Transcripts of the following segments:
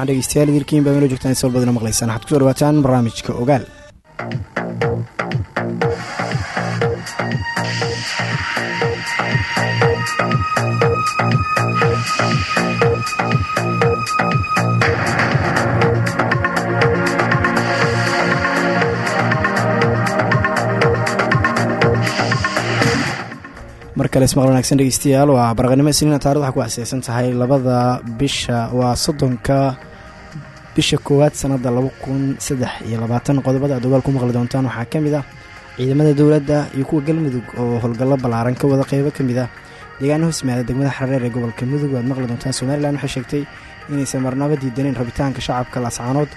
waxaan dhegeystayaal idilkiin baa melo joogtaan sal badina maqlaysaan. Waxaad ku soo dhawaataan barnaamijka ogaal. Mar kale ismaqal wanaagsan dhegeystayaal waa baraqnimo isniina taarikh waxaa ku xaseysan tahay labada bisha. Waa soddonka bisha koowaad sanada laba kun qodobada aad ogaal ku maqli doontaan waxaa ka mid ah ciidamada dowladda iyo kuwa galmudug oo howlgallo ballaaran ka wada qeybo ka mid ah deegaana hoosmaada degmada xareer ee gobolka mudug waad maqli doontaan somalilan waxay sheegtay inaysan marnaba diidaneen rabitaanka shacabka laascaanood.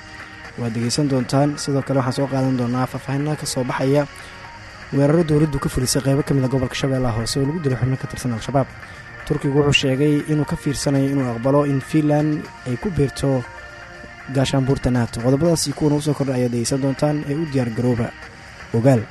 Waad dhegeysan doontaan sidoo kale waxaan soo qaadan doonaa faahfaahinada ka soo baxaya weeraro dowladdu ka fulisay qeybo ka mid a gobolka shabeellaha hoose oo lagu dilay xubno ka tirsan al-shabaab. Turkigu wuxuu sheegay inuu ka fiirsanayo inuu aqbalo in fiinland ay ku biirto gaashaanbuurta naato qodobadaas iyo kuwan u soo kordha ayaad dhegeysan doontaan ee u diyaar garooba ogaal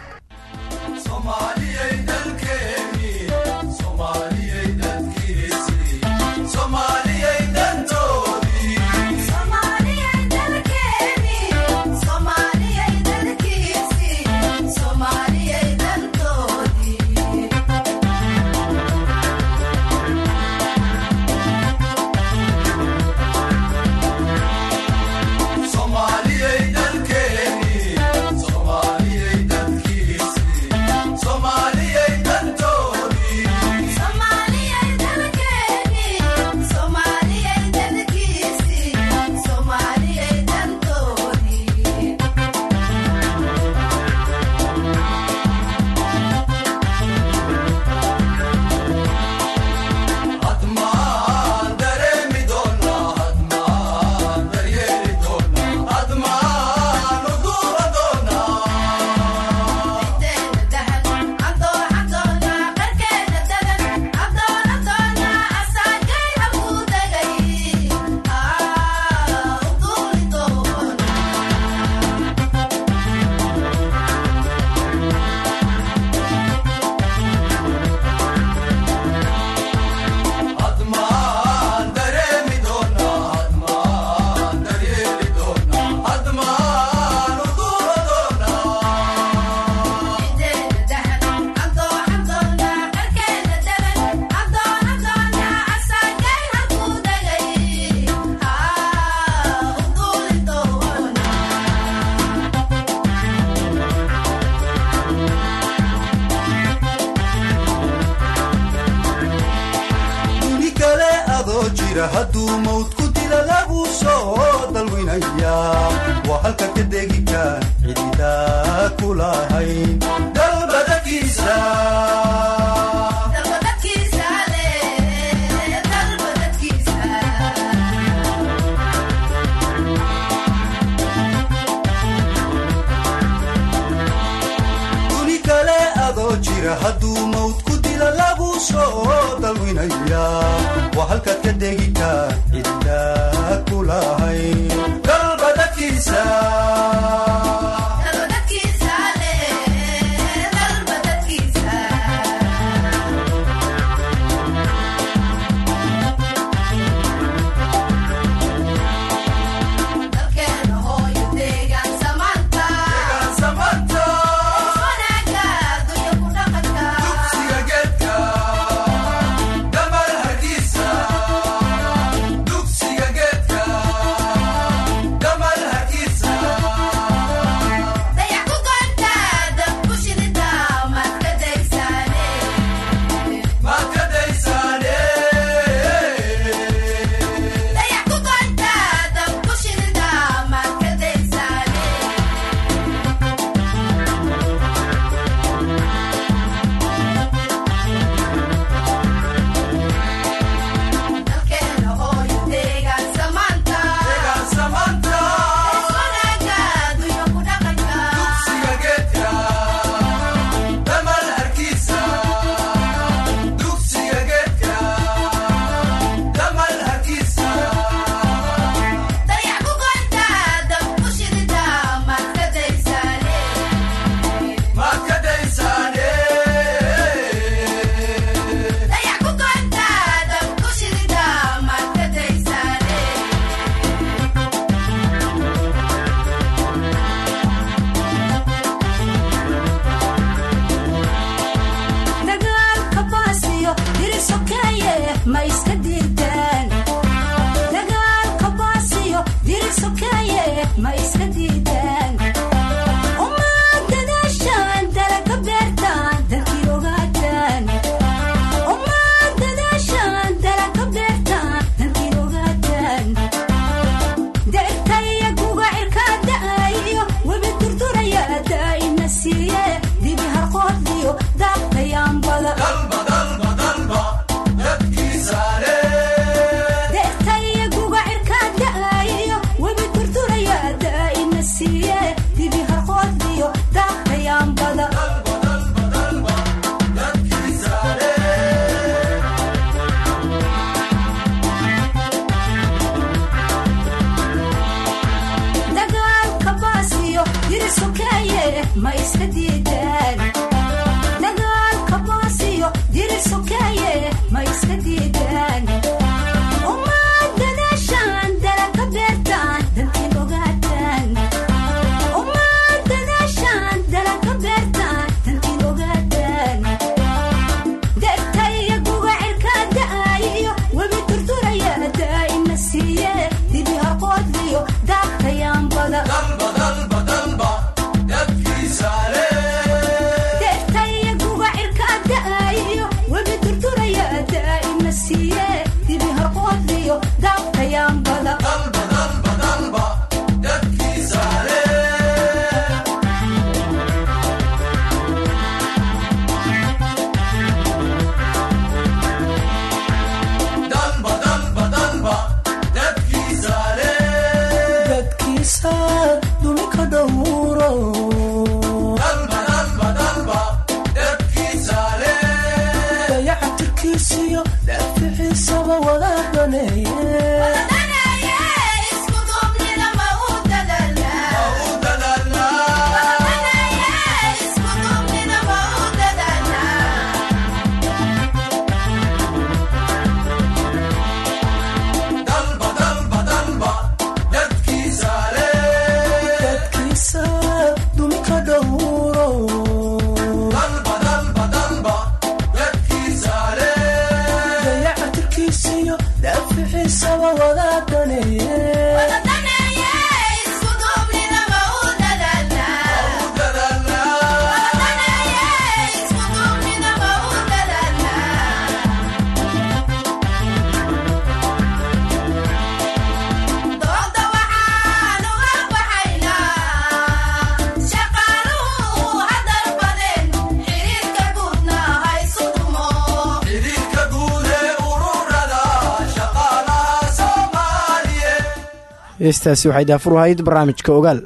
heestaasi waxay daafur ahayd barnaamijka ogaal.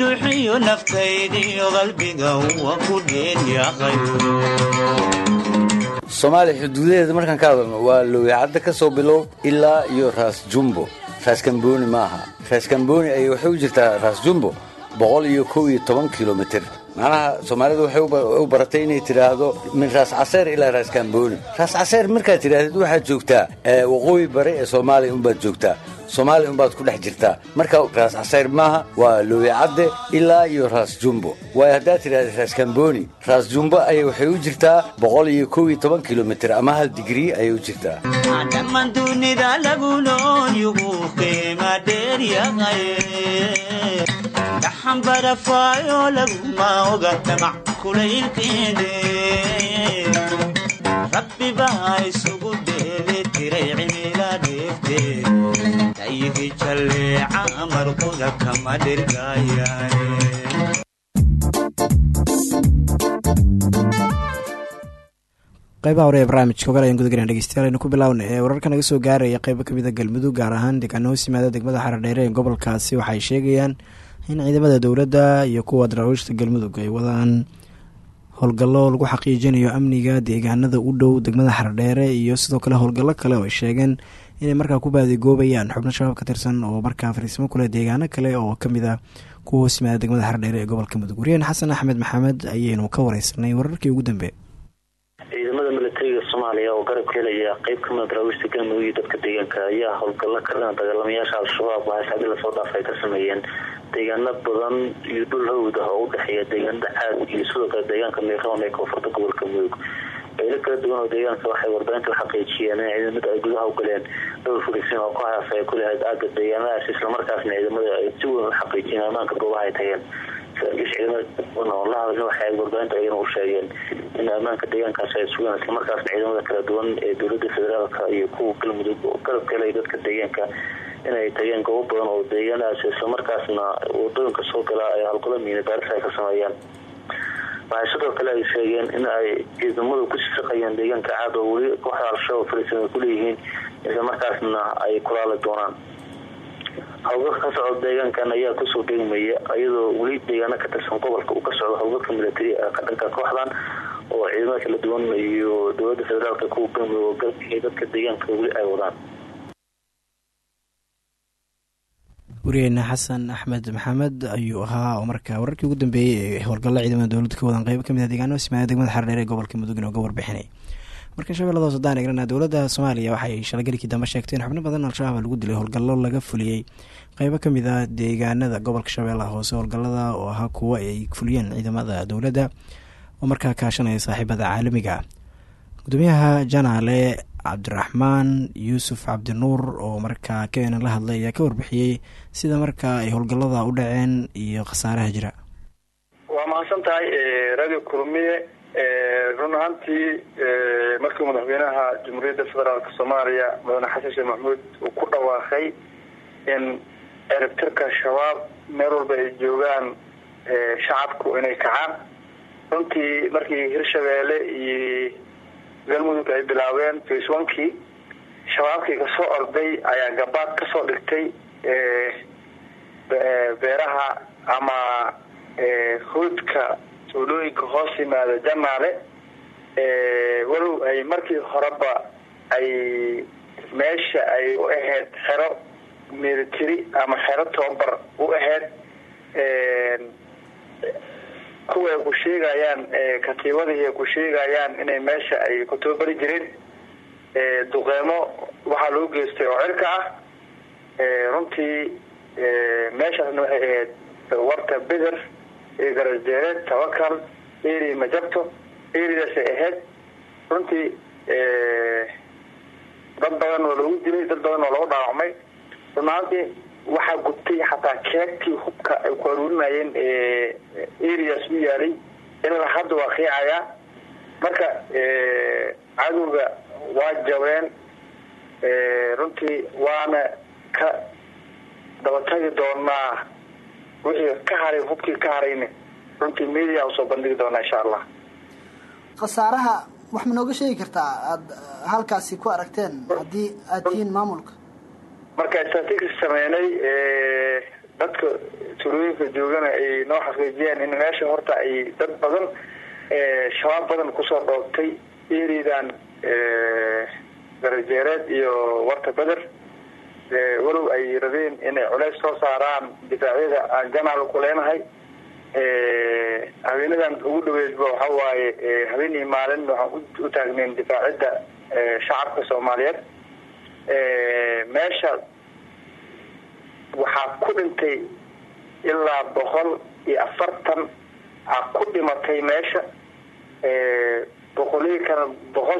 Duxiyo naftaydiyo qalbiga waan ku dheelyaqay soomaaliya xuduudaheeda markaan ka hadalno waa lowicadda ka soo bilow ilaa iyo raas jumbo. Raas kamboni ma aha raas kamboni ay waxay u jirtaa raas jumbo boqol iyo kow iyo toban kilomitir macnaha soomaalidu waxay u baratay inay tidhaahdo min raas caseer ilaa raas kamboni raas caseer markaad tidhaahdid waxaad joogtaa waqooyi bare ee soomaaliya unbaad joogtaa. Soomaaliya unbaad ku dhex jirtaa. Marka raas caseer maaha waa lowicadde ilaa iyo raas jumbo. Waayo haddaad tidhahdid raas kamboni raas jumbo ayay waxay u jirtaa boqol iyo kow iyo toban kilomitir ama hal digrii ayay u jirtaa dhaxan barafaayo laguma oga damac kulaylkeede rabbi baa isugu dheeli tiray cimila dheefteed tayigi jalleeca marquda kama dhirgaayaane qaybaha hore ee barnaamijka ogaal ayaan gudagaraan dhegeystayaal aynu ku bilaawna ee wararka naga soo gaaraya qeybo ka mid a galmudug gaar ahaan deegaano hoos yimaada degmada xaradheere ee gobolkaasi waxay sheegayaan in ciidamada dowladda iyo kuwa daraawiishta galmudug ay wadaan howlgallo lagu xaqiijinayo amniga deegaanada u dhow degmada xaradheere iyo sidoo kale howlgallo kale oo ay sheegeen inay markaa ku baadigoobayaan xubno shabaab ka tirsan oo markaa fariismo kuleh deegaano kale oo ka mid a kuwa hoos degmada xaradheere ee gobolka mudug wariyeen xasan axmed maxamed ayaynu ka wareysanay wararkii ugu dambe. Ciidamada militariga soomaaliya oo garab helaya qeyb kamida daraawiishta galmudug iyo dadka deegaanka ayaa howlgalla ka dhana dagaalamayaasha al-shabaab waxay saacdii la soo dhaafay ka sameeyeen deegaano badan iyo dhul hawd ah oo udhexeeya deegaanada caad iyo sidoo kale deegaanka miiqaban ee koonfurta gobolka mudug meelo kala duwan oo deegaanka waxay warbaahinta uxaqiijiyeen in ciidamada ay gudaha u galeen dhowr furisin oo kooxaas ay ku lahayd aaga deegaanadaas islamarkaasna ciidamada ay si weyn u xaqiijiyeen ammaanka goobaha ay tageen. Saraakiisha ciidamada oo la hadlin waxay warbaahinta ayagana u sheegeen in ammaanka deegaankaas ay sugaan islamarkaasna ciidamada kala duwan ee dowladda federaalka iyo kuwa galmudug oo garab galay dadka deegaanka inay tageen goobo badan oo deegaanadaas islamarkaasna waddooyinka soo gala ay halgalo miina baaris ay ka sameeyaan. Waxay sidoo kale ay sheegeen in ay ciidamadu ku sisaqayeen deegaanka caad oo weli kooxda al-shabaab fariisan ay kuleeyihiin islamarkaasna ay kulaali doonaan. Howlgalka ka socda deegaankan ayaa ku soo dheegmaya iyadoo weli deegaano ka tirsan gobolka uu ka socdo howlgalka milatari ka dhanka kooxdan oo ciidamada kala duwan iyo dowladda federaalk kuwa oo galka dadka deegaanka weli ay wadaan wariyeena xasan axmed maxamed ayuu ahaa oo markaa wararkii ugu dambeeyey ee howlgalla ciidamada dowladda ka wadan qeybo ka mid ah deegaano simaaya degmada xardheer ee gobolka mudug inooga warbixinay marka shabeellada hoose hadaan eegnana dowladda soomaaliya waxay shalagelikii dambe sheegtay in xubno badan al-shabaab lagu dilay howlgallo laga fuliyey qeybo ka mid ah deegaanada gobolka shabeellaha hoose howlgallada oo ahaa kuwo ay fuliyeen ciidamada dowladda oo markaa kaashanaya saaxiibada caalamiga gudoomiyaha janaale cabdiraxmaan yuusuf cabdinuur oo markaa kena la hadlay ayaa ka warbixiyey sida markaa ay howlgallada u dhaceen iyo khasaaraha jira. Waa mahadsan tahay radio kulmiye run ahaantii markii madaxweynaha jamhuuriyadda federaalk soomaaliya mudane xasan sheekh maxamuud uu ku dhawaaqay in eribtirka shabaab meel walba ay joogaan shacabku inay kacaan. Runtii markii hirshabeelle iyo galmudug ay bilaabeen face onkii shabaabkii ka soo orday ayaa gabaad ka soo dhigtay beeraha ama hoodka tuulooyinka hoos yimaada janaale walow ay markii horeba ay meesha ay u ahayd xero military ama xero tobabar u ahayd kuwa ku sheegayaan katiibadii ay ku sheegayaan inay meesha ay ku tababari jireen duqeymo waxaa loo geystay oo cirka ah. Runtii meeshaasna waxay ahayd warta beder iyo garasdeereed tabakal eri majabto eridaasay ahayd. Runtii dad badan oo lagu dilay dad badan oo lagu dhaawacmay. Runaantii waxaa gubtay xataa keegtii hubka ay ku aruurinayeen u yaalay ilaa hadda waa qiicayaa marka cadowga waa jabeen runtii waana ka dabatagi doonaa wixii ka haray hubkii ka harayna runtii media u soo bandhigi doonaa insha allah. Khasaaraha wax ma nooga sheegi kartaa? Aada halkaasi ku aragteen haddii aad tihiin maamulka? Marka statistics sameynay dadka tulooyinka joogana ay noo xaqiijiyeen in meesha horta ay dad badan shabaab badan ku soo dhoobtay eridan garajeereed iyo warta beder walow ay rabeen inay culeys soo saaraan difaacyada aan janaal ku leenahay. Habeenadan ugu dhaweydba waxa waaye habeen iyo maalin waxaan u taagneyn difaacidda shacabka soomaaliyeed. Meesha waxaa ku dhintay ilaa boqol iyo afartan a ku dhimatay meesha boqolii kana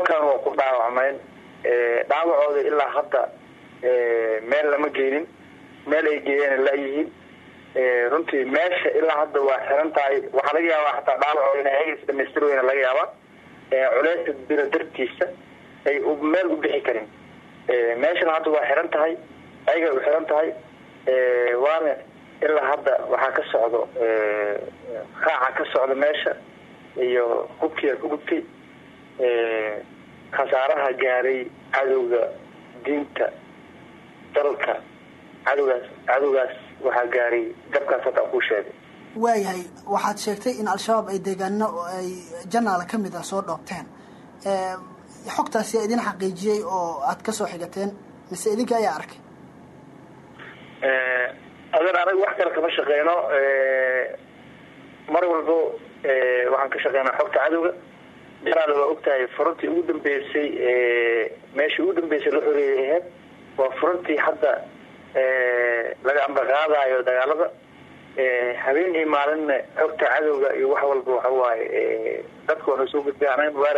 kan waa ku dhaawacmeen dhaawacooda ilaa hadda meel lama geenin meel ay geeyeen layihiin runtii meesha ilaa hadda waa xiran tahay waxaa laga yaabaa xataa dhaawacooda ina ayagas dhamaystir laga yaabaa culeysa bira dartiisa ay meel u bixi karin meeshana hadda waa xiran tahay ayagay u xiran tahay waana ilaa hadda waxaa ka socdo qaaca ka socda meesha iyo hubkiia ku gubtay khasaaraha gaaray cadowga diinta dalka. Cadowgaas cadowgaas waxaa gaaray dabkaas hadda kuu sheegay. Waayahay waxaad sheegtay in al-shabaab ay deegaano ay janaala ka mid ah soo dhoobteen. Xogtaasi idin xaqiijiyey oo aad ka soo xigateen mise idinka ayaa arkay adan anaga wax kale kama shaqeyno mar walbo waxaan ka shaqeynaa xogta cadowga. Janaal waa ogtahay furuntii ugu dambeysay meeshii ugu dambeysay la xoreeyay aheyd waa furuntii hadda laga ambaqaadayo dagaalada. Habeen iyo maalinna xogta cadowga iyo wax walba waxa waaye dadka waana soo gudbay anayn waa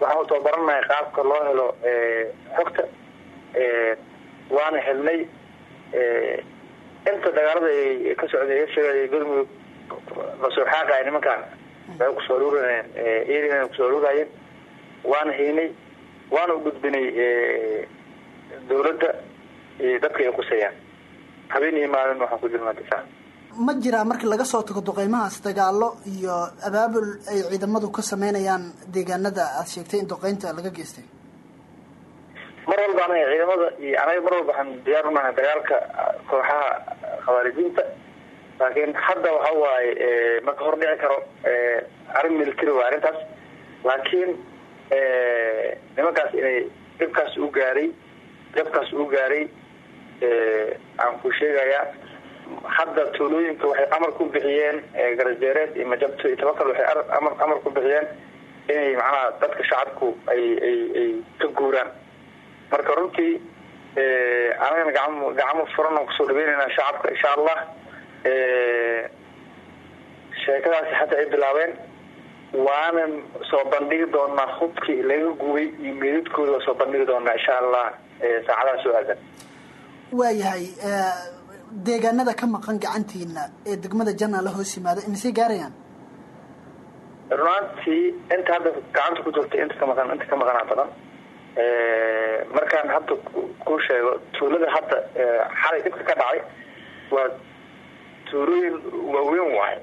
waxaan u tababaranahay qaabka loo helo xogta. Waana helnay inta dagaalada ay ka socday galmudug la soo xaaqaya nimankaan waxay ku soo aruurinayeen erina ku soo aruurayeen waana haynay waana u gudbinay dawladda iyo dadka ay qusayaan habeen iyo maalin waxaan ku jirnaa difaac ma jiraa markii laga soo tago duqeymahaas dagaalo iyo abaabul ay ciidamadu ka sameynayaan deegaanada aada sheegtay in duqeynta laga geystay mar walba anaga ciidamada iyo anaga mar walba waxaan diyaar u nahay dagaalka kooxaha khawaarijiinta laakiin hadda waxa waaye maka hor dhici karo arrin military waa arrintaas. Laakiin nimankaas inay dhibkaas u gaaray jabkaas u gaaray aan ku sheegayaa hadda tuulooyinka waxay amar ku bixiyeen garajeereed iyo majabto iyo tabakal waxay amar ku bixiyeen inay macnaha dadka shacabku ay ay ay ka guuraan marka runtii anagana gacamo gacamo furan oo ku soo dhaweynayna shacabka insha allah sheekadaasi hadda ay bilaabeen. Waanan soo bandhigi doonaa hubkii laga gubay iyo meedadkooda waa soo bandhigi doonaa insha allah saacadaha soo aadan. Waayahay deegaanada ka maqan gacantiina ee degmada janaala hoos yimaada imisay gaarayaan? Runaantii inta hadda gacanta ku jirta inta ka maqan inta ka maqanaa badan markaan hadda ku sheego tuulada hadda xalay dhibka ka dhacay waa tuulooyin waaweyn waaye.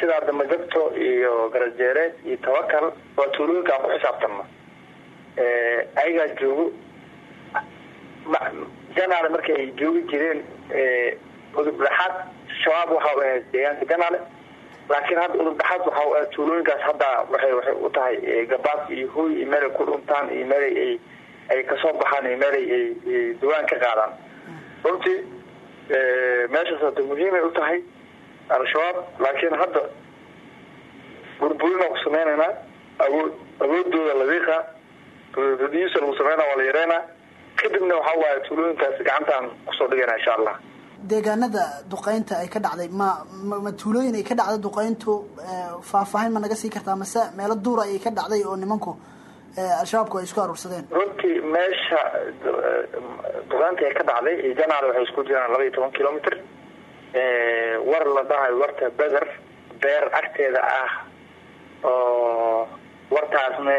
Sidaa damajabto iyo garajeereed iyo tabakal waa tuulooyinka aan ku xisaabtanno. Ayagaa joogo janaale markii ay joogi jireen udub dhexaad shabaab waxa u ahayd deegaanka janaale laakiin hadda udub dhexaad waxa tuulooyinkaas hadda waxay u tahay gabaad iyo hooy iyo meelay ku dhuntaan iyo meelay ay ka soo baxaan iyo meelay ay duwaan ka qaadaan. Runtii meeshaas hadda muhiimay u tahay al-shabaab laakiin hadda burburinaa ku sameynaynaa awood awoodooda labiiqa radiisa lagu sameynaa waa la yareynaa. Kadibna waxa waaye tuulooyinkaas gacantaan ku soo dhigayna insha allah deegaanada duqeynta ay ka dhacday ma ma tuulooyin ay ka dhacday duqeyntu faahfaahin ma naga sii kartaa mase meelo duura ayay ka dhacday oo nimanku al-shabaabku ay isku aruursadeen. Runtii meesha duqeynta ay ka dhacday janaale waxay isku jiraan laba iyo toban kilomitr war la dhahayo warta beder beer agteeda ah oo wartaasna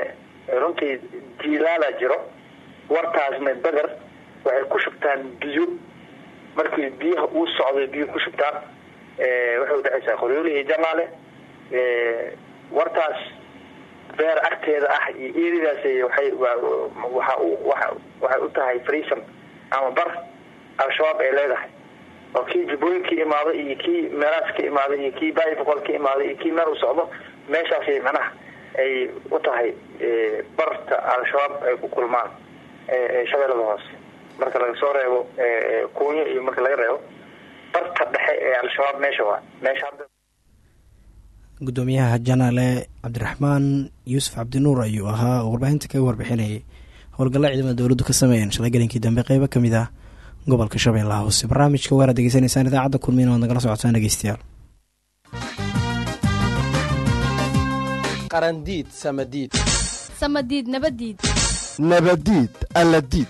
runtii jiilaala jiro wartaasna beder waxay ku shubtaan biyo markii biyaha uu socday biyo ku shubtaan waxay udhexaysaa qoryooli iyo janaale wartaas beer agteeda ah iyo eridaas waxay waxa waxay u tahay freeson ama bar al-shabaab ay leedahay. Oo kii jubbooyin ka imaada iyo kii meelaas ka imaada iyo kii baayi boqol ka imaada iyo kii meel u socdo meeshaasay macnaha ay u tahay barta al-shabaab ay ku kulmaan shabeellada hoose marka laga soo reebo kuunyo iyo marka laga reebo barta dhexe ee al-shabaab meesha waa meesha gudoomiyaha janaale cabdiraxmaan yuusuf cabdinuur ayuu ahaa oo warbaahinta kaga warbixinayay. Howlgalla ciidamada dowladdu ka sameeyeen shalay galinkii dambe qeybo ka mid ah gobolka shabeellaha hoose barnaamijka waaraad degeysanaysaan idaacadda kulmiina waad nagala socotaan dhegeystayaal qarandiid samadiid. Samadiid nabadiid. Nabadiid alladiid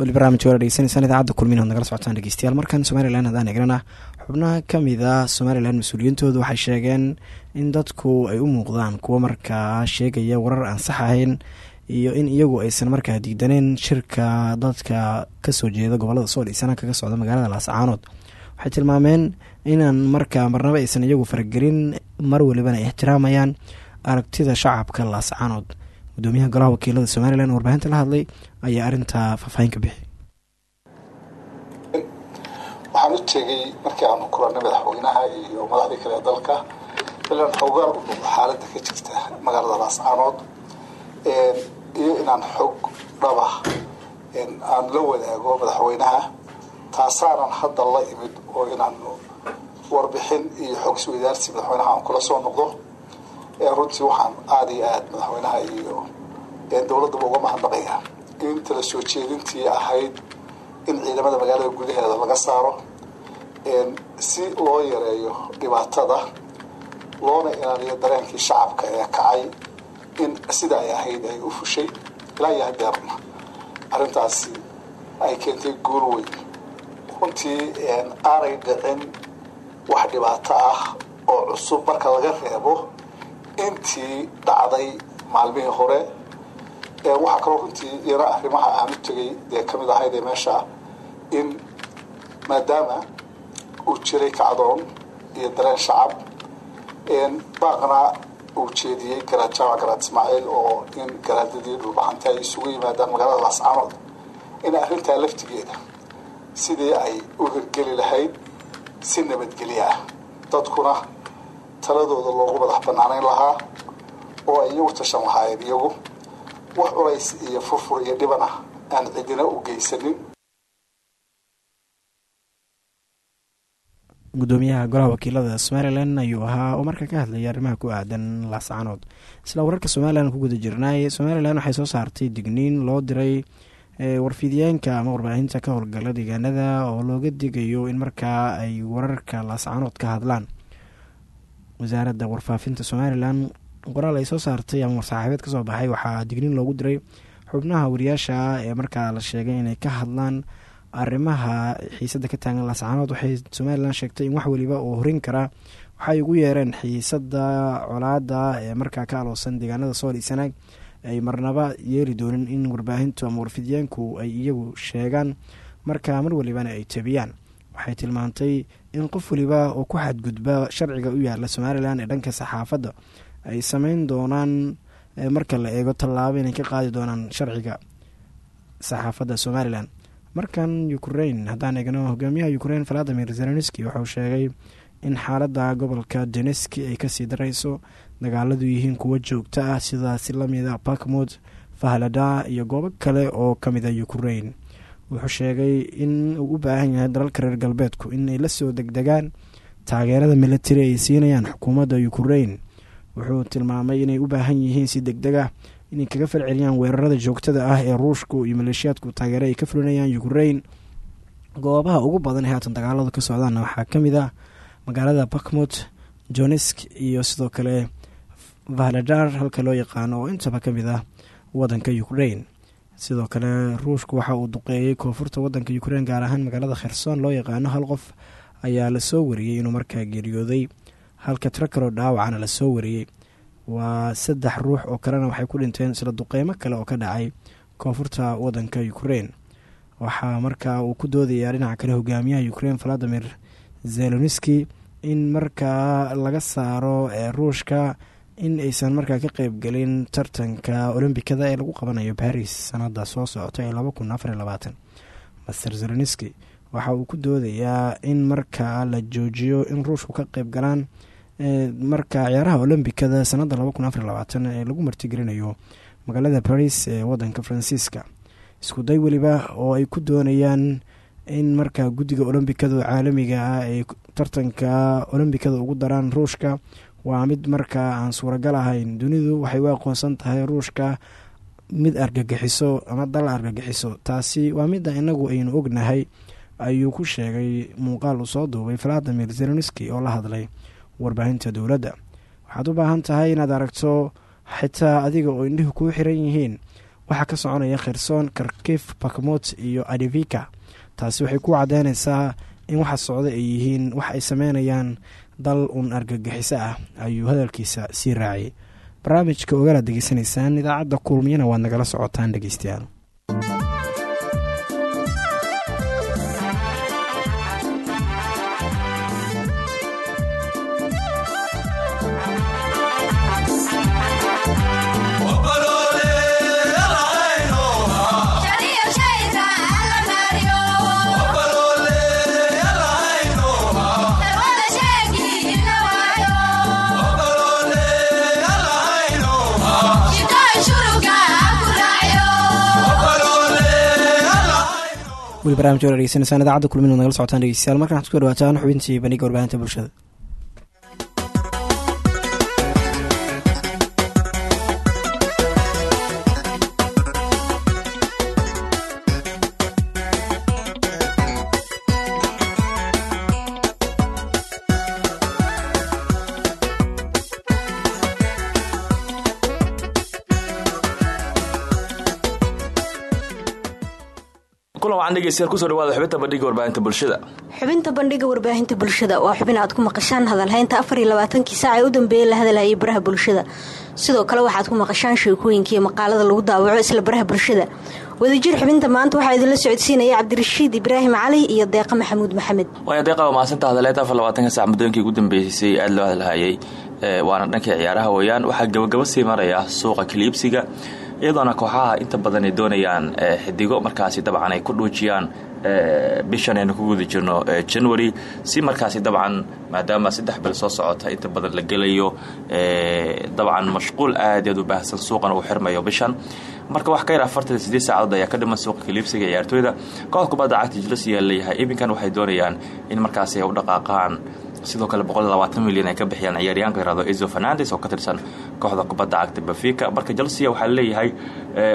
weli barnaamij wala dhegeysanaysaan idaacadda kulmin ood nagala socotaan dhegeystayaal markan somalilan haddaan eegnana xubnaha ka mid a somalilan mas'uuliyiintoodu waxay sheegeen in dadku ay u muuqdaan kuwo markaa sheegaya warar aan sax ahayn iyo in iyagu aysan markaa diidaneen shirka dadka ka soo jeeda gobollada sool iyo sana kaga socda magaalada laascaanood waxay tilmaameen inaan markaa marnaba aysan iyagu faragelin mar walibana ay ixtiraamayaan aragtida shacabka laascaanood gudoomiyaha golaha wakiilada somalilan oo warbaahinta la hadlay ayaa arintaa faahfaahin ka bixi waxaan u tegay markii aanu kulannay madaxweynaha iyo madaxdii kale ee dalka ilaan xoogaan u dhow xaaladda ka jirta magaalada laascaanood iyo inaan xog dhaba aan la wadaago madaxweynaha taasaanan hadda la imid oo inaan warbixin iyo xog isweydaarsi madaxweynaha aan kula soo noqdo runtii waxaan aada iyo aada madaxweynaha iyo dowladdaba uga mahadnaqaya in tala soo jeedintii ahayd in ciidamada magaalada gudaheeda laga saaro si loo yareeyo dhibaatada loona ilaaliyo dareenkii shacabka ee kacay in sida ay ahayd ay u fushay ilaa iyo hadeerna arrintaasi ay keentay guul weyn. Runtii aanay dhicin wax dhibaato ah oo cusub marka laga reebo intii dhacday maalmihii hore waxaa kaloo runtii iyana arrimaha aan u tegay dee ka mid ahayd ee meesha in maadaama uu jiray kacdoon iyo dareen shacab baaqna uu jeediyey garaad jaamac garaad ismaaciil oo in garaadadii dhulbahanta ay isugu yimaadaan magaalada laascaanood in arrintaa laftigeeda sidii ay u hirgeli lahayd si nabadgelyo ah. Dadkuna taladooda loogu madax banaanayn lahaa oo ay iyagu tashan lahaayeen iyagu. Wax culays iyo furfur iyo dhiban ah aan cidina u geysanin. Gudoomiyaha golaha wakiilada somalilan ayuu ahaa oo markaa ka hadlayay arrimaha ku aadan laascaanood isla wararka somalilan ku guda jirnaay somalilan waxay soo saartay digniin loo diray warfidiyeenka ama warbaahinta ka howlgala deegaanada oo looga digayo in markaa ay wararka laascaanood ka hadlaan wasaaradda warfaafinta somalilan. Qoraal ay soo saartay ama war-saxaabeed ka soo baxay waxaa digniin loogu diray xubnaha wariyaasha ee markaa la sheegay inay ka hadlaan arrimaha xiisada ka taagan laascaanood waxay somalilan sheegtay in wax weliba oo horin karaa waxay ugu yeereen xiisada colaada ee markaa ka aloosan deegaanada sool iyo sanaag. Ay marnaba yeeli doonin in warbaahintu ama warfidyaanku ay iyagu sheegaan. Markaa mar walibana ay tabiyaan waxay tilmaantay in qof waliba oo ku xadgudba sharciga u yaalla somalilan ee dhanka saxaafadda ay sameyn doonaan marka la eego tallaabo inay ka qaadi doonaan sharciga saxaafadda somalilan markan ukrain haddaan eegno hogaamiyaha ukrain valadimir zelenski wuxuu sheegay in xaaladda gobolka doneski ay ka sii dareyso dagaaladu yihiin kuwo joogto ah sidaasi lamida bakmud fahlada iyo goobo kale oo ka mid a ukrain wuxuu sheegay in uu u baahan yahay dalalka reer galbeedku inay la soo degdegaan taageerada militari ay siinayaan xukuumadda ukrain wuxuu tilmaamay inay u baahan yihiin si deg deg ah inay kaga falceliyaan weerarada joogtada ah ee ruushku iyo maleeshiyaadku taageere ay ka fulinayaan ukrain goobaha ugu badan ee haatan dagaaladu ka socdaanna waxaa ka mid ah magaalada bakmut jonesk iyo sidoo kale valadar halka loo yaqaano oo intaba ka mid ah wadanka ukrain sidoo kale ruushku waxa uu duqeeyey koonfurta wadanka ukrain gaar ahaan magaalada kherson loo yaqaano hal qof ayaa la soo wariyey inuu markaa geeriyooday. Halka trakaroo dhaawacana la soo wariyey waa saddex ruux oo kalena waxay ku dhinteen isla duqeymo kale oo ka dhacay koonfurta wadanka ukrain waxaa markaa uu ku doodayaa dhinaca kale hogaamiyaha ukrain valadimir zeloniski in markaa laga saaro ee ruushka in aysan markaa ka qeybgelin tartanka olombikada ee lagu qabanayo baris sanada soo socota ee laba kun afar labaatan. Master zeloniski waxa uu ku doodayaa in markaa la joojiyo in ruushku ka qeyb galaan marka ciyaaraha olombikada sanada laba kun afar labaatan ee lagu martigelinayo magaalada baris ee wadanka faransiiska iskuday weliba oo ay ku doonayaan in markaa guddiga olombikada caalamiga ah ay tartanka olombikada ugu daraan ruushka waa mid markaa aan suuragal ahayn dunidu waxay u aqoonsan tahay ruushka mid argagixiso ama dal argagixiso. Taasi waa midda inagu aynu ognahay ayuu ku sheegay muuqaal uu soo duubay valadimir zeloniski oo la hadlay warbaahinta dowladda. Waxaad u baahan tahay inaad aragto xitaa adiga oo indhihu kuu xiran yihiin. Waxaa ka soconaya kherson karkif bakmut iyo adivika taasi waxay ku cadeyneysaa in waxa socda ay yihiin wax ay sameynayaan dal uun argagixiso ah ayuu hadalkiisa sii raaciyay barnaamijka ogalaad degeysanaysaan idaacadda kulmiyana waad nagala socotaan dhegeystayaal weli barnamij o dhegeysanaysaan idaacadda kulmin nagala socotaan dhegeystayaal. Markan waxad ku dhawaataan xubintii bandhiga warbaahinta bulshada dhegeystayaal ku soo dhawaada xubinta bandhiga warbaahinta bulshada. Xubinta bandhiga warbaahinta bulshada waa xubin aad ku maqashaan hadalhaynta afar iyo labaatankii saac ee u dambeeyey la hadalhayay baraha bulshada. Sidoo kale waxaad ku maqashaan sheekooyinka iyo maqaalada lagu daawaco isla baraha bulshada. Wadajir xubinta maanta waxaa idinla socodsiinaya cabdirashiid ibraahim cali iyo deeqa maxamuud maxamed. Waaya deeqa waa mahadsantaa hadaleynta afar labaatanka saac muddooyinkii ugu dambeysay aada loo hadalhayay waana dhankii ciyaaraha weeyaan. Waxaa gabagaba sii maraya suuqa kaliibsiga iyadoona kooxaha inta badan ay doonayaan xidigo markaasi dabcan ay ku dhuujiyaan bishan aynu ku guda jirno january. Si markaasi dabcan maadaama saddex bil soo socota inta badan la gelayo dabcan mashquul aad aad u baahsan suuqana uu xirmayo bishan. Marka wax ka yar afartan iyo sideed saacadood ayaa ka dhiman suuqa kaliibsiga ciyaartooyda kubadda cagta jilasiyaa leeyahay. Iminkan waxay doonayaan in markaasi u dhaqaaqaan sidoo kale milyan ay ka bixiyaan ciyaaryaanka yiraahdo ezo fernandes oo ka tirsan kooxda kubadda cagta bafika marka chelsea waxaa leeyahay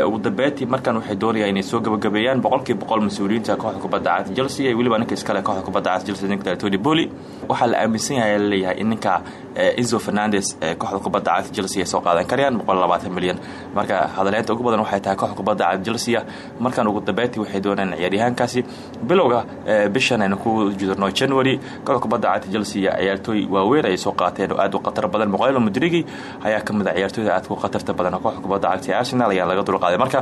ugu dambeyntii markan waxay doonayaan inay soo gabagabeeyaan boqolkiiba boqol mas'uuliyiinta kooxda kubadda cagta chelsea iyo weliba ninka iskale kooxda kubadda cagta chelsea ninka tony boli waxaa la aaminsan yahay la leeyahay in ninka enzo fernandes kooxda kubadda cagta chelsea ay soo qaadan karayaan milyan. Marka hadaleynta ugu badan waxay tahay kooxda kubadda cagta chelsea markan ugu dambeyntii waxay doonayaan ciyaaryahaankaasi bilowga bishan aynu ku jirno january kooxda kubadda cagta chelsea ciyaartooy waaweyn ay soo qaateen oo aad u khatar badan. Muqaylo mudrigi ayaa ka mid a ciyaartooyda aad ku khatarta badan kooxda kubadda cagta arsenal ayaa laga dulqaaday marka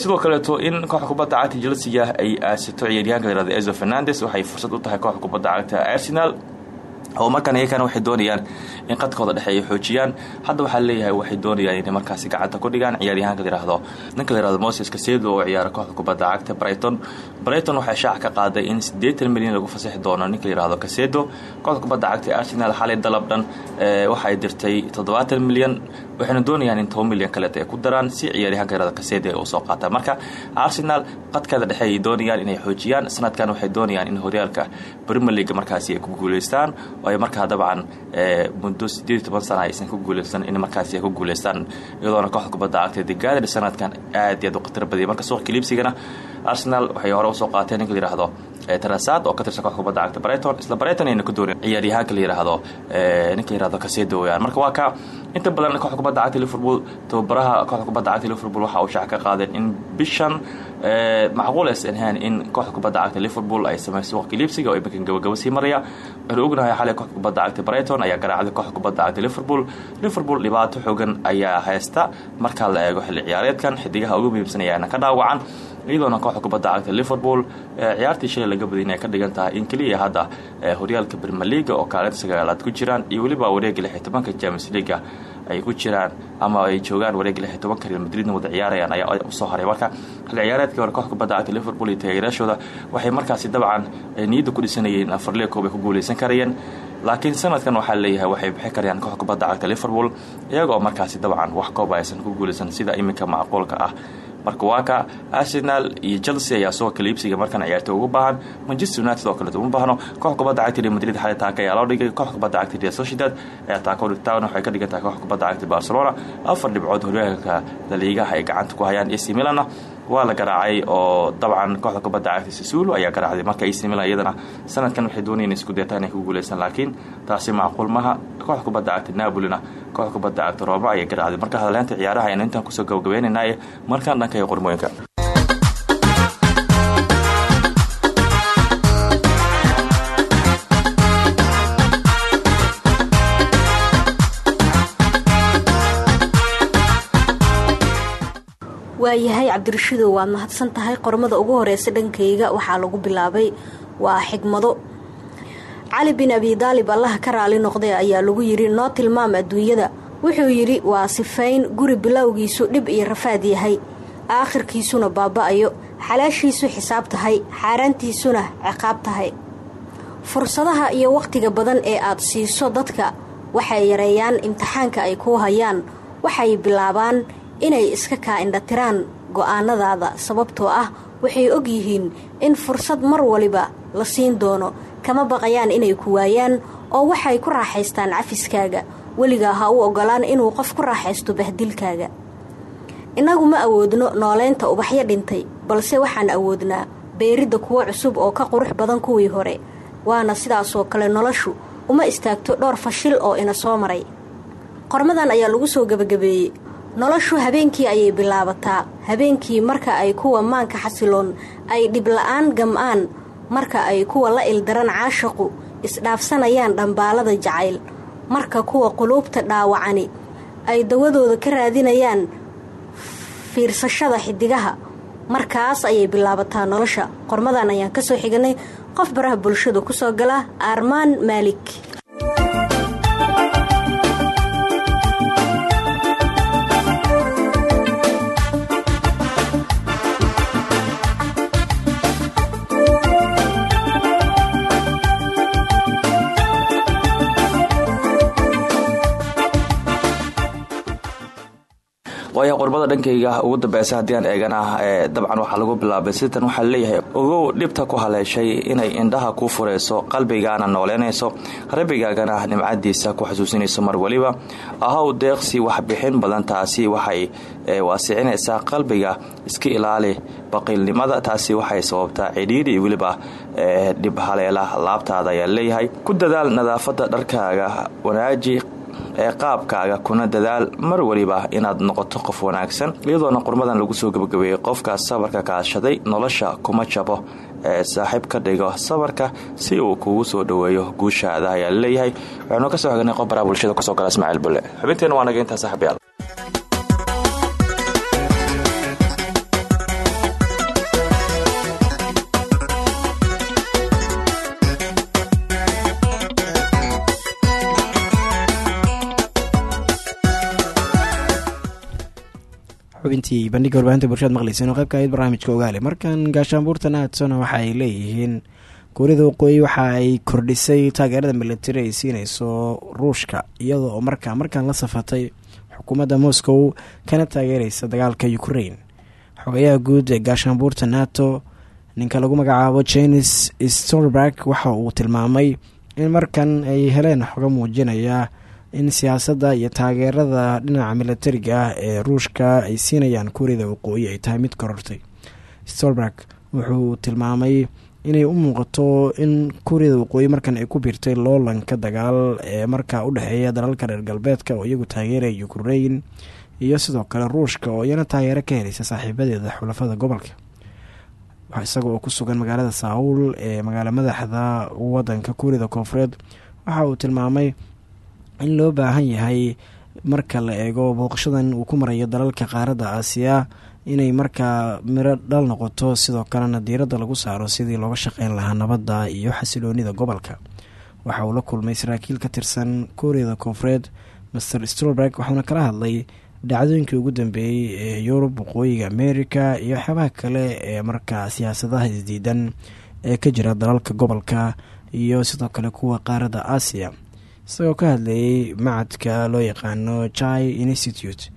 sidoo kaleeto in kooxda kubadda cagta chelsea ay aasato ciyaaryahanka yiraahdo ezo fernandes waxay fursad u tahay kooxda kubadda cagta arsenal. Oo markan iyakana waxay doonayaan in qadkooda dhexe ay xoojiyaan. Hadda waxaa leeyahay waxay doonayaan inay markaasi gacanta ku dhigaan ciyaaryahaanka layihahdo ninka layihahdo moses kasedo oo ciyaara kooxda kubadda cagta brighton. Brighton waxay shaac ka qaaday in siddeetan milyan lagu fasaxi doono ninka layihahdo kasedo kooxda kubadda cagta arsenal xalay dalab dhan waxay dirtay toddobaatan milyan waxayna doonayaan in toban milyan kaleeta ay ku daraan si ciyaaryahanka yihahdo kasedo ay u soo qaataan. Marka arsenal qadkeeda dhexe ay doonayaan inay xoojiyaan sanadkan waxay doonayaan in horyaalka premier league markaasi ay ku guuleystaan. Oo ay markaa dabcan muddo sideed toban sana aysan in markaasi ay ku guuleystaan iyadoona kooxda kubadda cagta degaadar sanadkan aad iyo aad u khatar badiyay. Marka suuqa arsenal waxay hore u soo qaateen ninka layihahdo tarasaad oo ka tirsan kooxda kubadda brighton isla brighton ayna ku doonayn ciyaaryahaanka la yihahdo ninka yihahdo kasedo weyaan marka waa ka inta badan kooxda kubadda liverpool tababaraha kooxda kubadda liverpool waxa uu shaac ka qaadeen in bishan macquul aysan ahayn in kooxda kubadda cagta liverpool ay sameyso suuqa kaliibsiga oo iminkan gabagaba sii maraya waxaynu ognahay xalay kooxda kubadda cagta brighton ayaa garaacday kooxda kubadda cagta liverpool. Liverpool dhibaato xoogan ayaa haysta. Markaa la eego xilli ciyaareedkan xidigaha ugu muhiimsan ayaana ka dhaawacan. Iyadoona kooxda kubadda cagta liverpool ciyaartii shalay laga badiyay inay ka dhigan tahay in keliya hadda horyaalka brmer leaga oo kaalinta sagaalaad ku jiraan iyo weliba wareega lix iyo tobanka james leaga ay ku jiraan ama ay joogaan wareega lix iyo tobanka real madridna wada ciyaarayaan ayaa u soo haray. Marka xilli ciyaareedkii hore kooxda kubadda liverpool iyo taageerayaashooda waxay markaasi dabcan niyadda ku dhisanayeen afarliya koob ay ku guuleysan karayeen. Laakiin sanadkan waxaa leeyahay waxay bixi karayaan kooxda kubadda cagta liverpool iyagoo markaasi dabcan wax kooba aysan ku guuleysan sida iminka macquulka ah marka waa ka arsenal iyo chelsea ayaa soo kaliibsiga markan ciyaartay ugu baahan. Manchester united oo kaleeto uma baahno kooxda kubadda cagta real madrid xalay taaka ayaa loo dhigay. Kooxda kubadda cagta real sociedad ayaa taaka u dhigtaan waxay ka dhigan tahay kooxda kubadda cagta barcelona. Afar dhibcood horyaalka laliigaha ay gacanta ku hayaan ac milanna waa la garaacay oo dabcan kooxda kubadda cagta sasuulo ayaa garaacday. Marka milan iyadana sanadkan waxay doonayeen isku daytaan inay ku guuleysan laakiin taasi macquul maha. Kooxda kubadda cagta napolina kooxda kubadda cagta rooma ayay garaacday. Marka hadaleynta ciyaaraha aynu intaan ku soo gabagabeynayna ee markaan dhanka qormooyinka waayahay cabdirashidow waad mahadsan tahay qormada ugu horeysa dhankayga waxaa lagu bilaabay. Waa xigmado. Cali bin abidaalib allaha ka raali noqday ayaa lagu yidhi noo tilmaam adduunyada. Wuxuu yidhi waa sifayn guri bilowgiisu dhib iyo rafaad yahay. Aakhirkiisuna baaba'ayo. Xalaashiisu xisaab tahay. Xaaraantiisuna ciqaab tahay. Fursadaha iyo wakhtiga badan ee aad siiso dadka waxay yareeyaan imtixaanka ay kuu hayaan waxay bilaabaan inay iska kaa indhatiraan go'aanadaada sababtoo ah waxay og yihiin in fursad mar waliba la siin doono kama baqayaan inay ku waayaan oo waxay ku raaxaystaan cafiskaaga. Weligaa ha u ogolaan inuu qof ku raaxaysto bahdilkaaga. Innagu ma awoodno nooleynta ubaxyo dhintay balse waxaan awoodnaa beeridda kuwo cusub oo ka qurux badan kuwii hore. Waana sidaasoo kale noloshu uma istaagto dhowr fashil oo ina soo maray. Qormadan ayaa lagu soo gebagabeeyey noloshu habeenkii ayay bilaabataa. Habeenkii marka ay kuwa maanka xasiloon ay dhibla'aan gam'aan marka ay kuwa la ildaran caashaqu isdhaafsanayaan dhambaalada jacayl. Marka kuwa quluubta dhaawacani ay dawadooda ka raadinayaan fiirsashada xidigaha. Markaas ayay bilaabataa nolosha. Qormadan ayaan ka soo xiganay. Qof baraha bulshada ku soo gala armaan maalik waaya qorbada dhankayga ugu dambeysa haddii aan eegana dabcan waxaa lagu bilaabay sitan waxaa leeyahay ogow dhibta ku haleeshay inay indhaha kuu furayso qalbigaana nooleynayso rabbigaagana nimcadiisa ku xasuusinayso mar weliba ahow deeqsi waxbixin badan taasi waxay waasicinaysaa qalbiga iska ilaali baqiilnimada taasi waxay sababtaa cidhiidhi weliba dhib haleela laabtaada ayaa leeyahay. Ku dadaal nadaafada dharkaaga wanaaji ee qaabkaaga kuna dadaal mar weliba inaad noqoto qof wanaagsan iyadoona qurmadan lagu soo gebagabeeyey qofkaas sabarka kaashaday nolosha kuma jabo ee saaxiib ka dhigo sabarka si uu kugu soo dhoweeyo guushaada ayaa leeyahay. Waxaanu ka soo xignay qof baraa bulshada ku soo gala ismaaciil bulle. Xubinteena waa naga intaa xubintii bandhiga warbaahinta bulshada maqleysan oo qaybka ahayd barnaamijka ogaale markan gaashaanbuurta naadsona waxa ay leeyihiin kuuriyada waqooyi waxa ay kordhisay taageerada militari ay siinayso ruushka iyadoo oo markaa markaan la safatay xukuumadda moscow kana taageeraysa dagaalka ukrain xogayaha guud ee gaashaanbuurta nato ninka lagu magacaabo jenis storberg waxa uu tilmaamay in markan ay heleen xogo muujinaya in siyaasadda iyo taageerada dhinaca militariga ah ee ruushka ay siinayaan kuuriyada waqooyi ay tahay mid korortay. Stolberg wuxuu tilmaamay inay u muuqato in kuuriyada waqooyi markan ay ku biirtay loolanka dagaal ee markaa u dhexeeya dalalka reer galbeedka oo iyagu taageeraya ukrain iyo sidoo kale ruushka oo iyana taageero ka helaysa saaxiibadeeda xulafada gobolka. Isaga oo ku sugan magaalada saawul ee magaalo madaxda wadanka kuuriyada koonfureed. Waxa uu tilmaamay in loo baahan yahay marka la eego booqashadan uu ku marayo dalalka qaaradda aasiya inay markaa miro dhal noqoto sidoo kalena diiradda lagu saaro sidii looga shaqeyn lahaa nabadda iyo xasiloonida gobolka. Waxa uu la kulmay saraakiil ka tirsan kuuriyada koonfureed master strolberg waxauna kala hadlay dhacdooyinkii ugu dambeeyey ee yurub waqooyiga america iyo waxyaabaha kale ee markaa siyaasadaha isdiidan ee ka jira dalalka gobolka iyo sidoo kale kuwa qaaradda aasiya isagoo ka hadlayay macadka loo yaqaano chai institute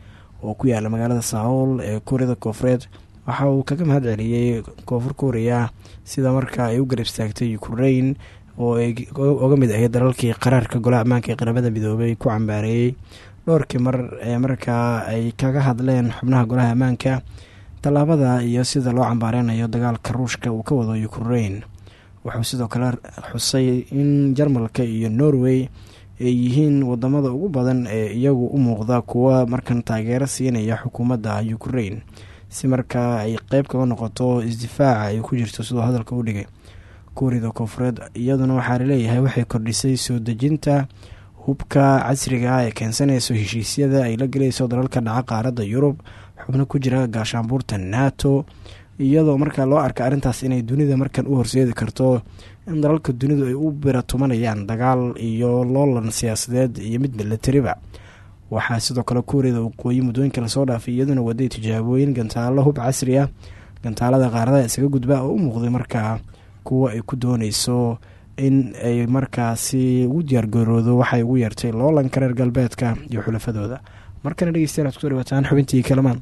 oo ku yaalla magaalada saul ee kuuriyada koonfureed. Waxa uu kaga mahad celiyey koonfur kuuriya sida markaa ay u garab istaagtay ukrain oo ay oga mid ahayd dalalkii qaraarka golaha ammaanka ee qaramada midoobay ku cambaareeyey dhowrkii mar ee markaa ay kaga hadleen xubnaha golaha ammaanka tallaabada iyo sida loo cambaarenayo dagaalka ruushka uu ka wado ukrain wuxuu sidoo kale xusay in jarmalka iyo norway ay yihiin waddamada ugu badan ee iyagu u muuqda kuwa markan taageero siinaya xukuumadda ukrain si markaa ay qeyb kaga noqoto isdifaaca ay ku jirto sidoo hadalka u dhigay. Kuurida koonfureed iyaduna waxaa la leeyahay waxay kordhisay soo dejinta hubka casriga ah ee keensanayso heshiisyada ay la gelayso dalalka dhaca qaaradda yurub xubno ku jira gaashaanbuurta nato. Iyadoo markaa loo arka arrintaas inay dunida markan u horseedi karto in dalalka dunidu ay u biratumanayaan dagaal iyo loolan siyaasadeed iyo mid milatariba waxaa sidoo kale kuuriyada waqooyi muddooyinka la soo dhaafay iyaduna waday tijaabooyin gantaalo hub casri ah gantaalada qaaradaha isaga gudba oo u muuqday markaa kuwa ay ku dooneyso in ay markaasi ugu diyaargaroodo waxay ugu yeertay loolanka reer galbeedka iyo xulafadooda. Markana dhegeystayaal ad ku soo dhawaataan xubintii kalamaan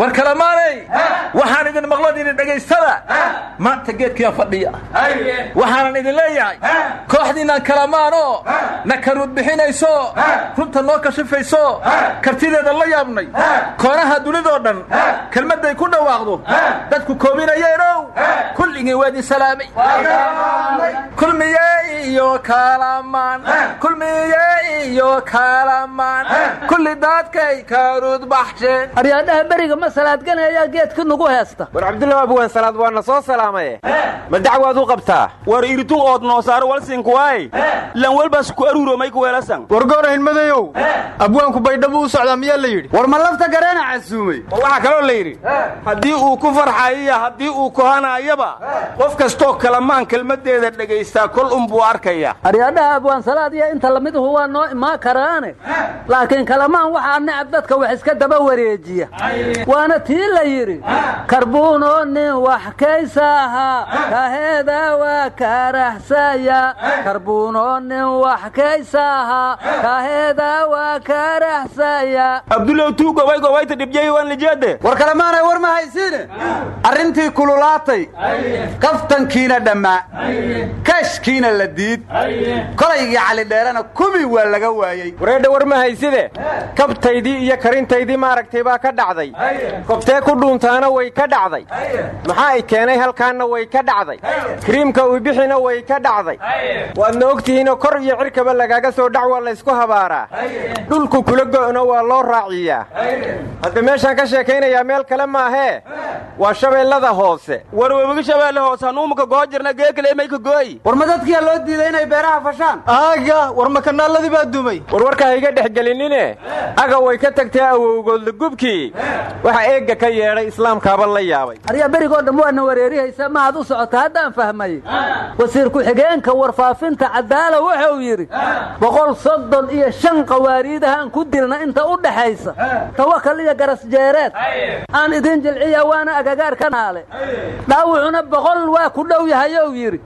war kalamaanay waxaan idin maqloon idin dhagaystada maanta geedkiyaa fadhiya waxaanan idin leeyahay. Kooxdiinaan kalamaanoo na karuud bixinayso runta noo kashifayso kartideeda la yaabnay. Koonaha dunidoo dhan kelmadday ku dhawaaqdo dadku koobinayeenow kulligii waa idin salaamay. Kulmiye iyo kaalamaan kulmiye iyo kaalamaan kulli daadkay karuud baxsheen ma salaadganayaa geedka nugu heesta war cabdulla abwan salaad waana soo salaamaye ma dacwaad u qabtaa? War iritu ood noo saaro walsinkuwaay lan welbas ku aruuromay kuweelasan war goorahin madayow abwaanku baydhabu u socdaa miyaa la yidhi? War ma lafta gareena casuumay? War waxaa kaloo la yidhi haddii uu ku farxayiyo haddii uu kohanaayaba qof kastoo kalamaan kelmaddeeda dhegaystaa kol unbuu arkaya. Aryaadhaha abwaan salaad iyo inta lamiduhu waa noo imaan karaane laakiin kalamaan waxaa necab dadka wax iska daba wareejiya waana tii la yidhi karbuuno nin wax kaysaaha kaheeda waa karaxsaya karbuuno nin wax kaysaaha kaheeda waa karaxsaya abdulow tuu gobay gobayta dhibjay waan lijeede war kalemaanay war ma haysiine? Arrintii kululaatay kaftankiina dhammaa kashkiina la diid kolaygii calidheerana kubi waa laga waayey. Wareedha war ma hayside kabtaydii iyo karintaydii maaragtay baa ka dhacday kobtee ku dhuuntaana way ka dhacday. Maxaa ay keenay halkaanna way ka dhacday? Kiriimka uybixina way ka dhacday. Waadna ogtihiinoo kor iyo cirkaba lagaaga soo dhac waa laysku habaaraa. Dhulku kula go'no waa loo raaciyaa. Hadda meeshaan ka sheekaynayaa meel kale maahee waa shabeellada hoose. War webiga shabeelle hoose hanuumaka goo jirna geekale mayka gooyi war ma dadkiyaa loo diiday inay beeraha fashaan? Aaga war makanaalladii baa dumay? War warka hayga dhex gelinine? Aga way ka tagtee awowgoodla gubkii waxa eegga ka yeedhay islaamkaaba la yaabay. Aryaa berigoo dhan waadna wareerihaysa maad u socota haddaan fahmay. Wasiir ku-xigeenka warfaafinta cadaala wuxuu yidhi boqol soddon iyo shan qawaariidahaan ku dilna inta u dhaxaysa. Tawakal iyo garasjeereed aan idin jilciya waana agagaar ka naale. Dhaawucuna boqol waa ku dhow yahayow yidhi.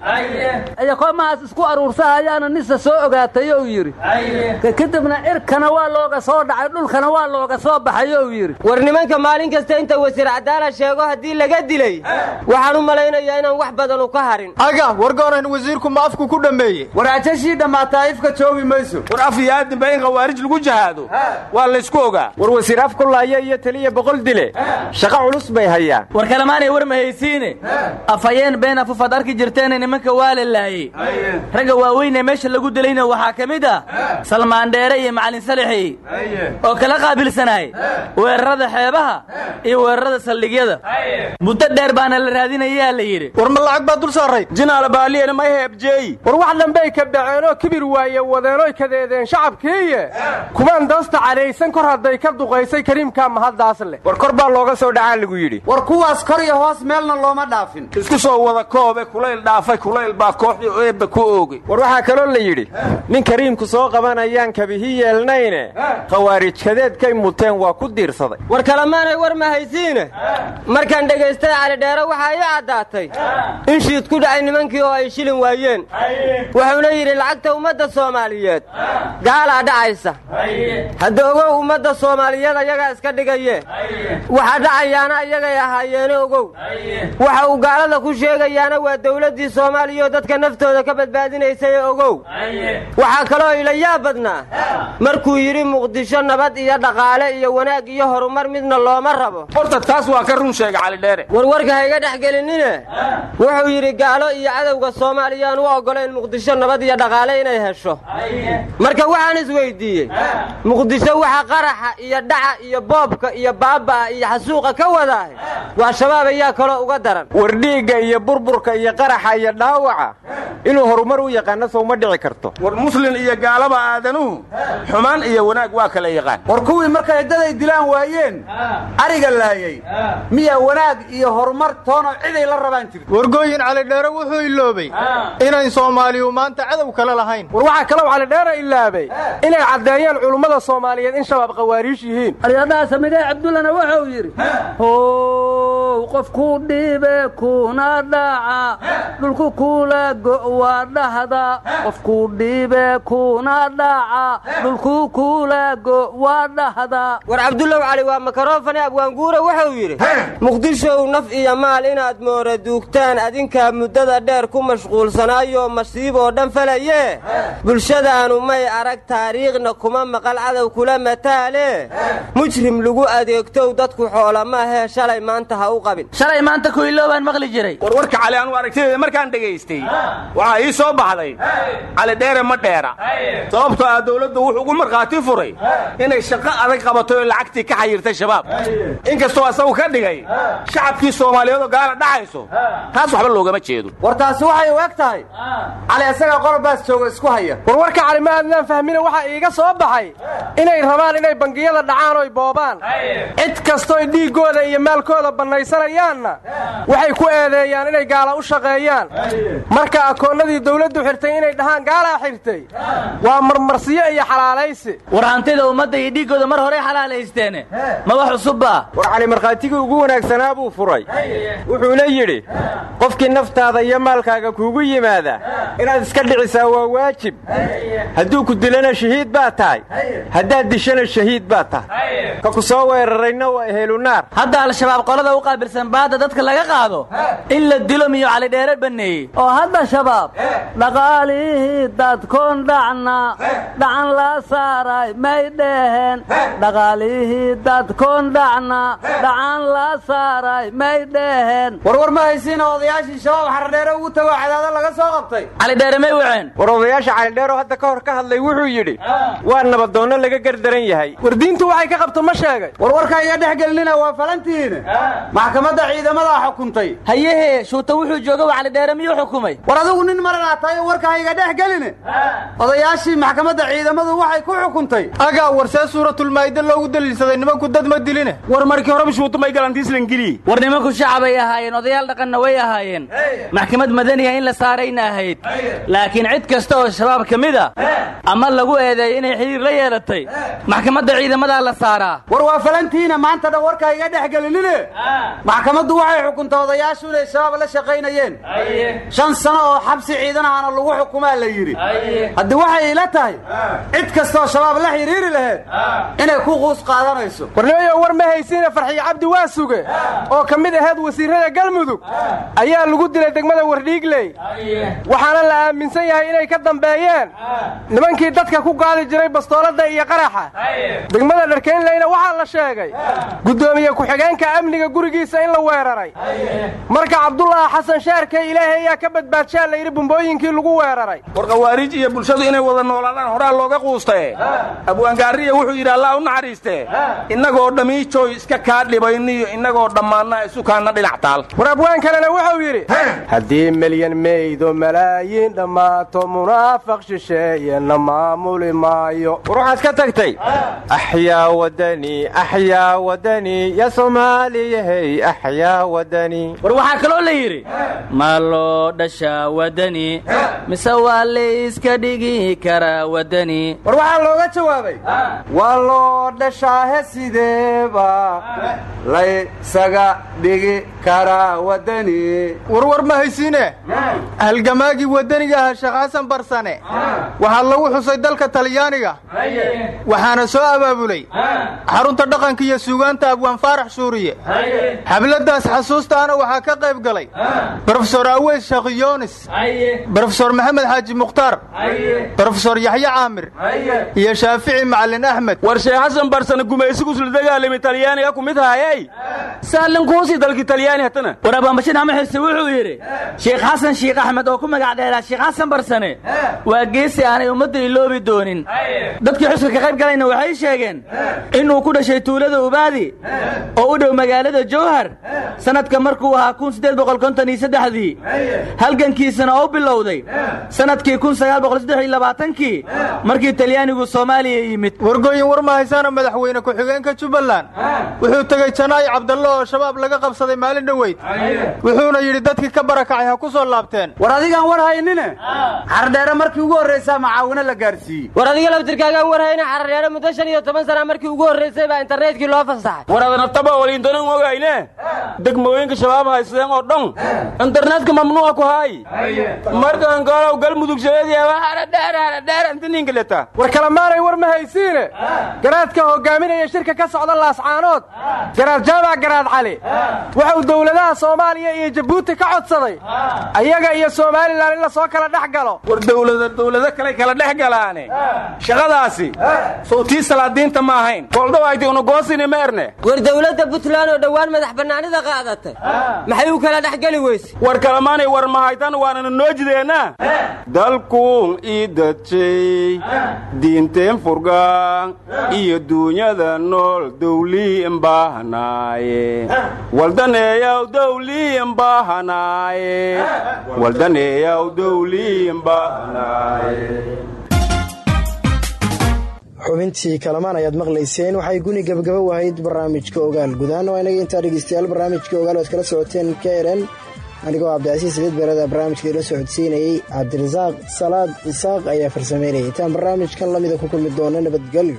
Iyakoo mahaas isku aruursahayaana nisa soo ogaatayou yidhi. Kadibna cirkana waa looga soo dhacay dhulkana waa looga soo baxayou yidhi maalin kasta inta wasiir cadaala sheego haddii laga dilay waxaan u malaynayaa inaan wax badanu ka harin. Aga war goorahin wasiirku ma afku ku dhammeeye war ajashii dhammaataa ifka joogi mayso. War af iyo aadinba in khawaarij lagu jahaado waa laysku ogaa. War wasiir af ku laaya iyo taliya boqol dile. Shaqo culus bay hayaan. War kalemaanay war ma haysiine. Afhayeen been afufaad arki jirteene nimanka waa la laayey ragga waaweynee meesha lagu dilayna waxaa ka mid ah salmaan dheere iyo macalin salixi. Oo kala qaabilsanaay weerarada xeebaha iyo weerarada saldhigya saldhigyada muddo dheer baana la raadinayaa la yidhi. War ma lacag baa dul saaray? Jinaala baaliyana may heebjeey war wax dambey ka dhaceenoo kibir waaye wadeenoy kadeedeen shacabkiiye. Kumaan doosta cadhaysan kor hadday ka duqaysay kariimkaa mahaddaas leh. War kor baa looga soo dhacaa lagu yidhi. War kuwaas kor iyo hoos meelna looma dhaafin. Isku soo wada koobe kulayl dhaafay kulayl baa kooxdii eebba ku oogay war waxaa kaloo la yidhi nin kariimku soo qabanayaan kabihi yeelnayne. Khawaarij kadeedkay muteen waa ku diirsaday kalemaanay war ma haysiine? Markaan dhegaystay calidheere waxaa ii caddaatay. In shiid ku dhacay nimankii oo ay shilin waayeen. Wuxuuna yidhi lacagta ummadda soomaaliyeed gaalaa dhacaysa. Hadda ogow ummadda soomaaliyeed ayagaa iska dhigaye waxa dhacayaana iyagay ahaayeene ogow. Waxa uu gaalada ku sheegayaana waa dawladdii soomaaliya oo dadka naftooda ka badbaadinaysay ogow. Waxaa kaloo ilayaa badnaa. Markuu yidhi muqdisho nabad iyo dhaqaale iyo wanaag iyo horumar midna looma rabo? Horta taas waa ka run sheega calidheere warwarka hayga dhex gelinine? Wuxuu yidhi gaalo iyo cadowga soomaaliya aan u oggolayn muqdisho nabad iyo dhaqaale inay hesho. Marka waxaan isweyddiiyey muqdisho waxa qaraxa iyo dhaca iyo boobka iyo baaba'a iyo xasuuqa ka wadaah waa shabaab ayaa kaloo uga daran. War dhiigga iyo burburka iyo qaraxa iyo dhaawaca inuu horumar u yaqaano sow ma dhici karto. War muslin iyo gaalaba aadanuhu xumaan iyo wanaag waa kala yaqaan. War kuwii markay daday dilaan waayeen ariga laayay. Miyaa wanaag iyo horumar toonoo ciday la rabaan jirta wargooyin calidheere wuxuu iloobay. Inayn soomaaliyu maanta cadow kale lahayn. War waxaa kaloo calidheere ilaabay. Inay caddeeyeen culummada soomaaliyeed in shabaab khawaariish yihiin. Aryadhaha samigay cabdullana wuxuu yidhi how qofkuu dhiibe kuna dhaca dhulku kula go waa dhahda qofkuu dhiibe kuna dhaca dhulku kula go waa dhahda. War cabdullow cali waa makarofane abwaanguura wuxuu yidhi muqdishow naf iyo maal inaad moora duugtaan adinkaa muddada dheer ku mashquulsanaayo masiiboo dhan falaye. Bulshadaanu may arag taariikhna kuma maqal cadow kula mataale. Mujrim lagu adeegtow dadku xoola maahee shalay maanta ha u qabin. Shalay maanta kuiloo baan maqli jiray. War warka cali anu aragtideeda markaan dhegaystay waxaa ii soo baxday. Cali dheere ma dheera. Sababtoo ah dawladdu wuxuu ugu markhaati furay inay shaqo adag qabatay oo lacagtii ka xayirtay shabaab inkastoo asagu ka dhigay shacabkii soomaaliyeedoo gaala dhacayso taas waxba loogama jeedo. War taasi waxay u eg tahay. Cali isagaa qorobaas jooga isku haya. War warka cali ma aadnaan fahmina waxaa iiga soo baxay. Inay rabaan inay bangiyada dhacaan oy boobaan. Cid kastoy dhiiggooda iyo maalkooda bannaysanayaanna waxay ku eedeeyaan inay gaala u shaqeeyaan. Marka akoonnadii dawladdu xirtay inay dhahaan gaalaa xirtay. Waa marmarsiyo iyo xalaalaysi war hantida ummadda iyo dhiiggooda mar horey xalaalaysteene. Ma wax war cali markhaatigii ugu wanaagsanaa buu furay. Wuxuuna yidhi qofkii naftaada iyo maalkaaga kuugu yimaada inaad iska dhicisaa waa waajib. Hadduu ku dilana shahiid baa tahay. Haddaad dishana shahiid baa tahay. Ka ku soo weerarayna waa ehelunaar hadda al-shabaab qolada u qaabilsan baadda dadka laga qaado in la dilo miyo calidheere banneeyey. Oo hadda shabaab dhaqaalihii dadkoon dhacna dhacan la saaray may dheheen. Dhaqaalihii dadkoon dhacna dhacan la saaray may dheheen. Warwar ma haysiina odayaashii shabaab xaradheere ugu tago cadaado laga soo qabtay. Calidheere may waceen war odayaasha calidheero hadda ka hor ka hadlay wuxuu yidhi waa nabadoonno laga gardaran yahay. War diintu waxay ka qabto ma sheegay. Warwarka iga dhex gelinina waa falantihiin maxkamadda ciidamadaa xukuntay. Hayehe shuuta wuxuu jooga waa calidheere miyuu xukumay? War adigu nin maranaa tahay oo warkaa iga dhex geline. Odayaashii maxkamadda ciidamadu waxay ku xukuntay. Agaa war see suuratulmaa'ida loogu daliilsaday nimanku dad ma diline war markii horeba shuuta may galantiislangeliyey war nimanku shacabay ahaayeen odayaal dhaqanna way ahaayeen. Maxkamad madaniya in la saarayna ahayd. Laakiin cid kasta oo shabaab ka mid a ama lagu eedeeyo inay xiriir la yeelatay maxkamadda ciidamadaa la saaraa. War waa falantiina maanta dhan warkaa iga dhex gelinine. Maxkamaddu waxay xukuntay odayaashu inay shabaab la shaqaynayeen. Shan sano oo xabsi ciidan ahana lagu xukumaa la yidhi. Haddii waxay ila tahay cid kastaoo shabaab la xidhiiri laheed inay ku quus qaadanayso ma haysiina farxiyo cabdi waa suge oo ka mid ahayd wasiirrada galmudug ayaa lagu dilay degmada wardhiigley waxaana la aaminsan yahay inay ka dambeeyeen nimankii dadka ku gaadi jiray bastoolada iyo qaraxa. Degmada dharkaynleyna waxaa la sheegay guddoomiye ku-xigeenka amniga gurigiisa in la weeraray. Marka cabdulaahi xasan sheerkay ilaahay ayaa ka badbaadshaa layidhi bumbooyinkii lagu weeraray. War khawaarij iyo bulshadu inay wada noolaadaan horaa looga quustae abwaangaariya wuxuu yidhi allah u naxariiste innagoo dhammiijooy iska kaa dhibayniyo innagoo dhammaanna isukaanna dhinac taal war abwaan kalena wuxuu yidhi haddii milyan meydo malaayiin dhammaato munaafaq shisheeyana maamuli maayo. War waxaad ka tagtay axyaa wadani axyaa wadani ya soomaaliyahey axyaa wadani. War waxaa kaloo la yidhi ma loo dhashaa wadani mise waa layska dhigi karaa wadani? War waxaa looga jawaabay waa loo dhashaahe sideeba laysaga dhigi karaa wadani. Warwar ma haysiine? Halgamaagii waddaniga ahaa sheekh xasan barsane. Waxaa lagu xusay dalka talyaaniga. Waxaana soo abaabulay. Xarunta dhaqanka iyo suugaanta abwaan faarax shuuriye xabladaas xasuustaana waxaa ka qayb galay. Brofesor aweys shakhyoonis brofesor maxamed xaaji mukhtaar brofesor yaxye caamir. Iyo shaafici macalin axmed. War sheekh xasan barsane gumaysigusla dagaalami talyaaniga ku mid haayey? Saalinkuusii dalki talyaani hatana war abaanbashir axmed xirse wuxuu yidhi sheekh xasan shiikh axmed oo ku magac dheeraa sheekh xasan barsane waa geesi aanay ummadda iloobi doonin. Dadkii xuska ka qayb galayna waxay sheegeen inuu ku dhashay tuulada ubaadi oo u dhow magaalada jowhar sanadka markuu ahaa kun siddeed boqol konton iyo saddexdii halgankiisana oo bilowday sannadkii kun sagaal boqol saddex iyo labaatankii markii talyaanigu soomaaliya yimid. Wargooyin war ma haysaana madaxweyne ku-xigeenka jubbaland wuxuu tegey janaayi cabdallo oo shabaab laga qabsaday maalin dhoweyd wuxuuna yidhi dadkii ka barakacay ha ku soo laabteen. War adigaan war haynine? Xardheere markii ugu horraysaa macaawino la gaarsiiyey. War adiga laftirkaagaan war hayne xardheere muddo shan iyo toban sana markii ugu horraysay baa internetkii loo fasaxay. War adanabtaba waliintonan ogayne degmooyinka shabaab haysadeen oo dhan? Internetka mamnuuca ku haay markan gaalow galmudug shabeediyaaba haradheer haradheer inta ninkaleta war kalamaanay war ma haysiine? Garaadka hogaaminaya shirka ka socda laascaanood garaad jaamac garaad cali. Wuxuu dowladaha soomaaliya iyo jabuuti ka codsaday. Ayaga iyo somalilan in la soo kala dhex galo. War dowladda dowlado kale kala dhex galaane. Shaqadaasi sowtii salaadiinta ma ahayn. Kooldhawayti unagoosini ma erne war dowladda puntland oo dhowaan madax bannaanida qaadatay maxay u kala dhex geli weyse? War kalamaanay war mahaytan waanana noo jideena. Dalkuun ii dadjay diinteen furgaan iyo duunyada nool baahanaaye waldaneeyaw dowliin baahanaaye waldaneeyaw dowliin baahanaaye xubintii kalamaan ayaad maqlayseen waxay guni gabagaba wahayd barnaamijka ogaal gudahaan waa inaga intaa dhegeystayaal barnaamijka ogaal oad kala socoteen k eren anigoo cabdicasiis sideed beerada barnaamijka ila socodsiinayey cabdirasaaq salaad isaaq ayaa farsameynayay. Intaan barnaamijkan lamida ku kulmi doona nabadgelyo